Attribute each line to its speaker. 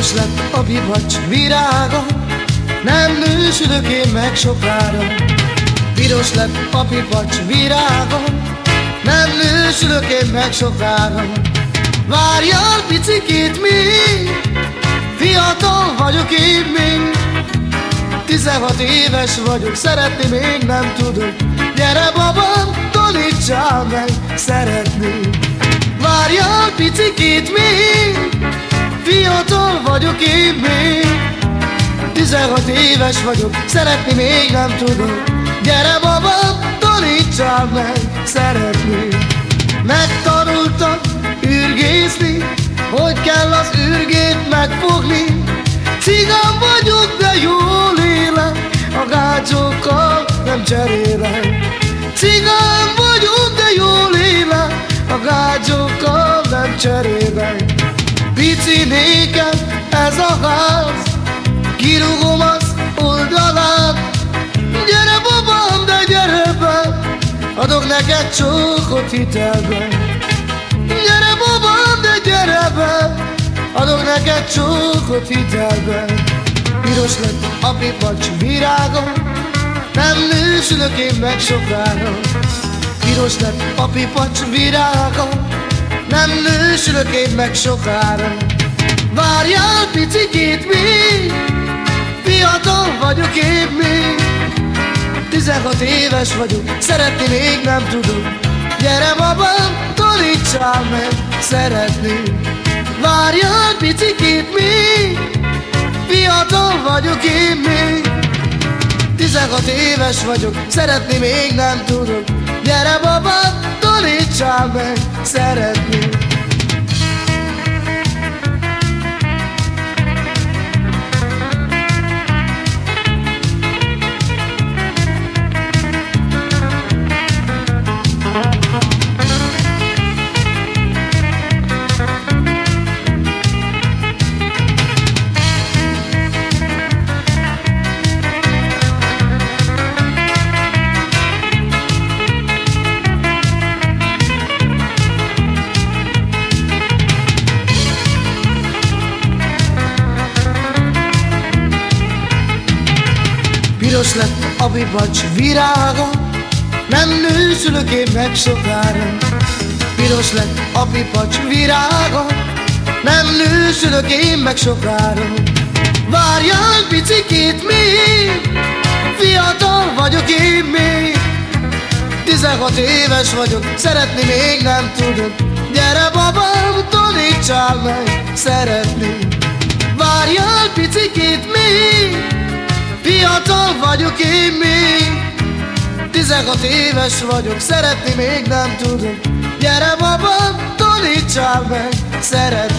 Speaker 1: Piros lett a bibacs virága, nem nősülök én meg sokára. Piros lett a pipacs virága, nem nősülök én meg sokára. Várjál picikét még, fiatal vagyok én még. Tizenhat éves vagyok, szeretni még nem tudok. Gyere babám, tanítsál meg, szeretni. Várjál picikét még, vagyok én még. Tizenhat éves vagyok, szeretni még nem tudok Gyere babám, tanítsál meg szeretni. Megtanultam ürgészni, hogy kell az ürgét megfogni. Cigán vagyok, de jól élek, a gácsokkal nem cserélek. Cigán vagyok, de jól élek, a gácsokkal nem cserélek nékem ez a ház, Kirúgom az oldalát. Gyere babám, de gyere be Adok neked csókot hitelbe. Gyere babám, de gyere be Adok neked csókot hitelbe. Piros lett a pipacs virága Nem nősülök én meg sokára. Piros lett a pipacs virága Nem nősülök én meg sokára Várjál picikét még Fiatal vagyok én még Tizenhat éves vagyok Szeretni még nem tudok Gyere babám, tanítsál meg Szeretni. Várjál picikét még Fiatal vagyok én még Tizenhat éves vagyok Szeretni még nem tudok Gyere babám, tanítsál meg Szeretni Piros lett a bibacs virága, nem nősülök én meg sokára. Piros lett a pipacs virága, nem nősülök én meg sokára. Várjál picikét még, fiatal vagyok én még. Tizenhat éves vagyok, szeretni még nem tudok. Gyere babám, tanítsál meg szeretni. Várjál picikét még, Fiatal vagyok én még. Tizenhat éves vagyok, szeretni még nem tudok Gyere babám, tanítsál meg. Szeretni